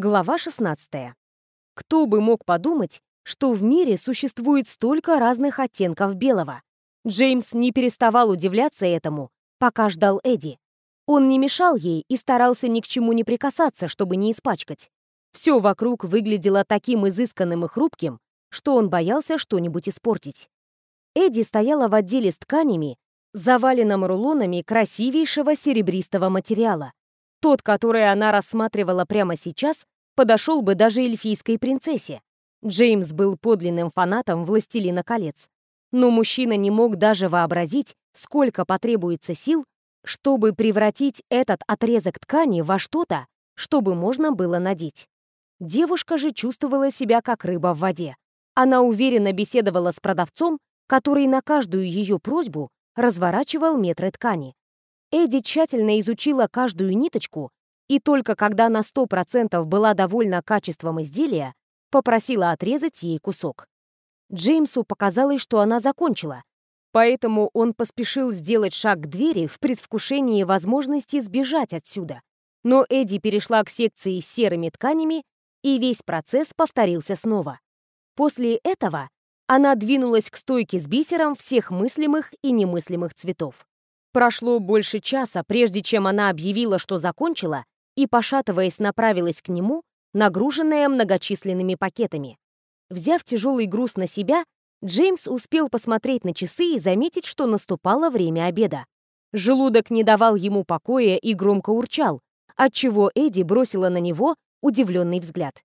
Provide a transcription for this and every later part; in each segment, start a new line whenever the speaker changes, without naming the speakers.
Глава 16. Кто бы мог подумать, что в мире существует столько разных оттенков белого? Джеймс не переставал удивляться этому, пока ждал Эдди. Он не мешал ей и старался ни к чему не прикасаться, чтобы не испачкать. Все вокруг выглядело таким изысканным и хрупким, что он боялся что-нибудь испортить. Эдди стояла в отделе с тканями, заваленном рулонами красивейшего серебристого материала. Тот, который она рассматривала прямо сейчас, подошел бы даже эльфийской принцессе. Джеймс был подлинным фанатом «Властелина колец». Но мужчина не мог даже вообразить, сколько потребуется сил, чтобы превратить этот отрезок ткани во что-то, чтобы можно было надеть. Девушка же чувствовала себя как рыба в воде. Она уверенно беседовала с продавцом, который на каждую ее просьбу разворачивал метры ткани. Эдди тщательно изучила каждую ниточку и только когда на 100% была довольна качеством изделия, попросила отрезать ей кусок. Джеймсу показалось, что она закончила, поэтому он поспешил сделать шаг к двери в предвкушении возможности сбежать отсюда. Но Эдди перешла к секции с серыми тканями, и весь процесс повторился снова. После этого она двинулась к стойке с бисером всех мыслимых и немыслимых цветов. Прошло больше часа, прежде чем она объявила, что закончила, и, пошатываясь, направилась к нему, нагруженная многочисленными пакетами. Взяв тяжелый груз на себя, Джеймс успел посмотреть на часы и заметить, что наступало время обеда. Желудок не давал ему покоя и громко урчал, отчего Эдди бросила на него удивленный взгляд.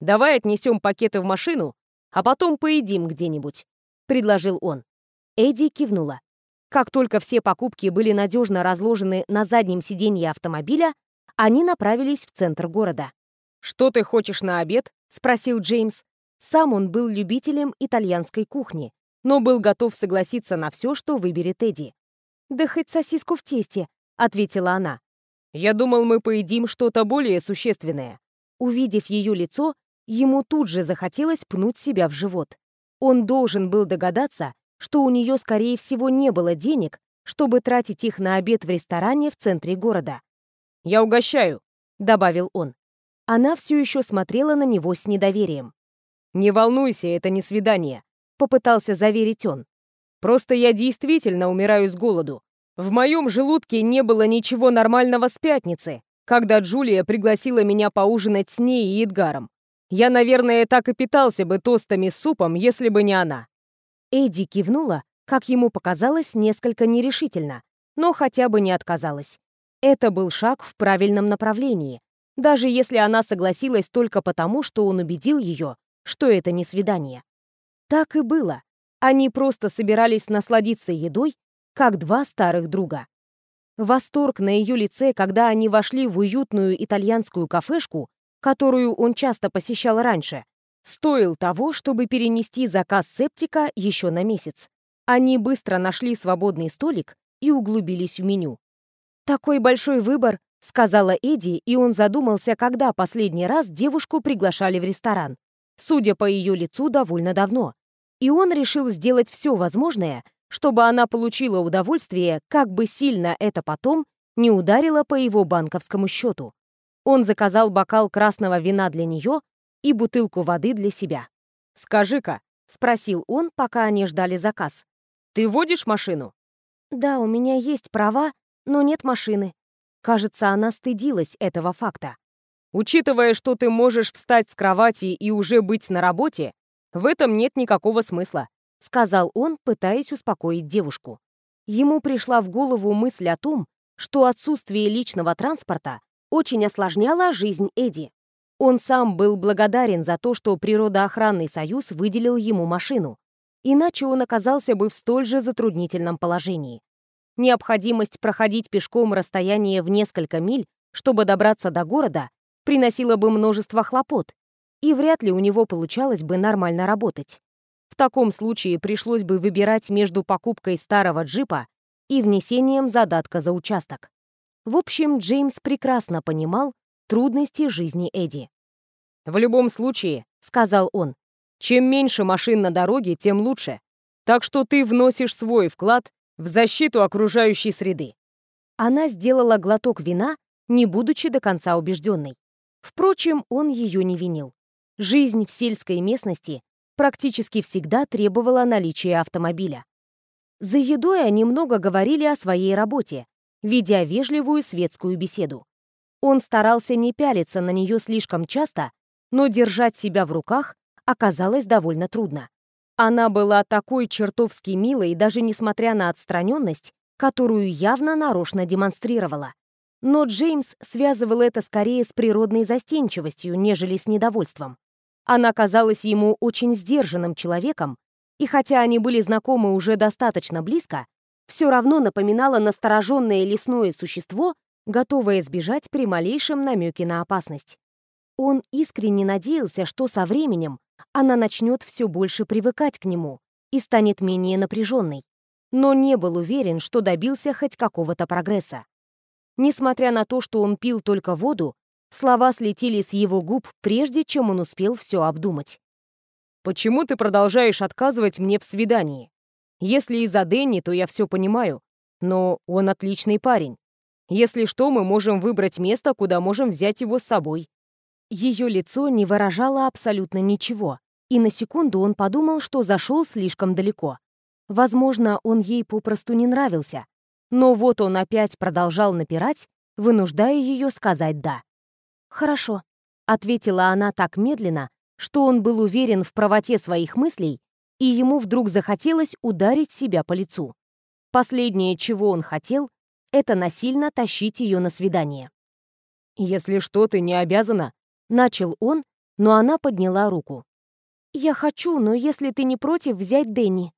«Давай отнесем пакеты в машину, а потом поедим где-нибудь», — предложил он. Эдди кивнула. Как только все покупки были надежно разложены на заднем сиденье автомобиля, они направились в центр города. «Что ты хочешь на обед?» — спросил Джеймс. Сам он был любителем итальянской кухни, но был готов согласиться на все, что выберет Эдди. «Да хоть сосиску в тесте», — ответила она. «Я думал, мы поедим что-то более существенное». Увидев ее лицо, ему тут же захотелось пнуть себя в живот. Он должен был догадаться, что у нее, скорее всего, не было денег, чтобы тратить их на обед в ресторане в центре города. «Я угощаю», — добавил он. Она все еще смотрела на него с недоверием. «Не волнуйся, это не свидание», — попытался заверить он. «Просто я действительно умираю с голоду. В моем желудке не было ничего нормального с пятницы, когда Джулия пригласила меня поужинать с ней и Эдгаром. Я, наверное, так и питался бы тостами с супом, если бы не она. Эдди кивнула, как ему показалось, несколько нерешительно, но хотя бы не отказалась. Это был шаг в правильном направлении, даже если она согласилась только потому, что он убедил ее, что это не свидание. Так и было. Они просто собирались насладиться едой, как два старых друга. Восторг на ее лице, когда они вошли в уютную итальянскую кафешку, которую он часто посещал раньше, стоил того, чтобы перенести заказ септика еще на месяц. Они быстро нашли свободный столик и углубились в меню. «Такой большой выбор», — сказала Эдди, и он задумался, когда последний раз девушку приглашали в ресторан. Судя по ее лицу, довольно давно. И он решил сделать все возможное, чтобы она получила удовольствие, как бы сильно это потом не ударило по его банковскому счету. Он заказал бокал красного вина для нее и бутылку воды для себя. «Скажи-ка», — спросил он, пока они ждали заказ, «ты водишь машину?» «Да, у меня есть права, но нет машины». Кажется, она стыдилась этого факта. «Учитывая, что ты можешь встать с кровати и уже быть на работе, в этом нет никакого смысла», — сказал он, пытаясь успокоить девушку. Ему пришла в голову мысль о том, что отсутствие личного транспорта очень осложняло жизнь Эдди. Он сам был благодарен за то, что Природоохранный союз выделил ему машину. Иначе он оказался бы в столь же затруднительном положении. Необходимость проходить пешком расстояние в несколько миль, чтобы добраться до города, приносила бы множество хлопот, и вряд ли у него получалось бы нормально работать. В таком случае пришлось бы выбирать между покупкой старого джипа и внесением задатка за участок. В общем, Джеймс прекрасно понимал, трудности жизни Эдди. «В любом случае», — сказал он, — «чем меньше машин на дороге, тем лучше. Так что ты вносишь свой вклад в защиту окружающей среды». Она сделала глоток вина, не будучи до конца убежденной. Впрочем, он ее не винил. Жизнь в сельской местности практически всегда требовала наличия автомобиля. За едой они много говорили о своей работе, ведя вежливую светскую беседу. Он старался не пялиться на нее слишком часто, но держать себя в руках оказалось довольно трудно. Она была такой чертовски милой, даже несмотря на отстраненность, которую явно нарочно демонстрировала. Но Джеймс связывал это скорее с природной застенчивостью, нежели с недовольством. Она казалась ему очень сдержанным человеком, и хотя они были знакомы уже достаточно близко, все равно напоминала настороженное лесное существо, готовое сбежать при малейшем намеке на опасность. Он искренне надеялся, что со временем она начнет все больше привыкать к нему и станет менее напряженной, но не был уверен, что добился хоть какого-то прогресса. Несмотря на то, что он пил только воду, слова слетели с его губ, прежде чем он успел все обдумать.
«Почему ты продолжаешь отказывать мне в свидании? Если из-за Дэнни, то я все понимаю, но он отличный парень. Если что, мы можем выбрать место, куда можем взять его с собой.
Ее лицо не выражало абсолютно ничего, и на секунду он подумал, что зашел слишком далеко. Возможно, он ей попросту не нравился. Но вот он опять продолжал напирать, вынуждая ее сказать «да». «Хорошо», — ответила она так медленно, что он был уверен в правоте своих мыслей, и ему вдруг захотелось ударить себя по лицу. Последнее, чего он хотел, это насильно тащить ее на свидание.
«Если что, ты не обязана»,
Начал он, но она подняла руку. «Я хочу, но если ты не против, взять Дэнни».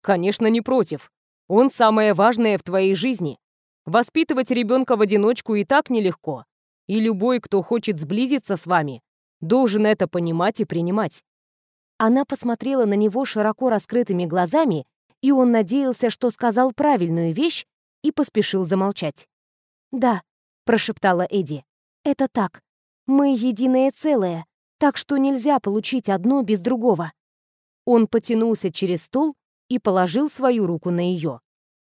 «Конечно, не против. Он самое важное в твоей жизни. Воспитывать ребенка в одиночку и так нелегко. И любой, кто хочет сблизиться с вами, должен это понимать и принимать».
Она посмотрела на него широко раскрытыми глазами, и он надеялся, что сказал правильную вещь, и поспешил замолчать. «Да», — прошептала Эдди, — «это так. Мы единое целое, так что нельзя получить одно без другого. Он потянулся через стол и положил свою руку на ее.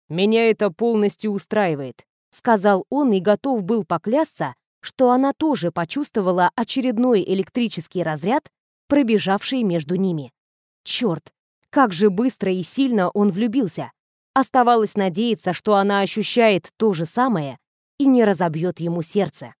«Меня это полностью устраивает», — сказал он и готов был поклясться, что она тоже почувствовала очередной электрический разряд, пробежавший между ними. Черт, как же быстро и сильно он влюбился. Оставалось надеяться, что она ощущает то же самое и не разобьет ему сердце.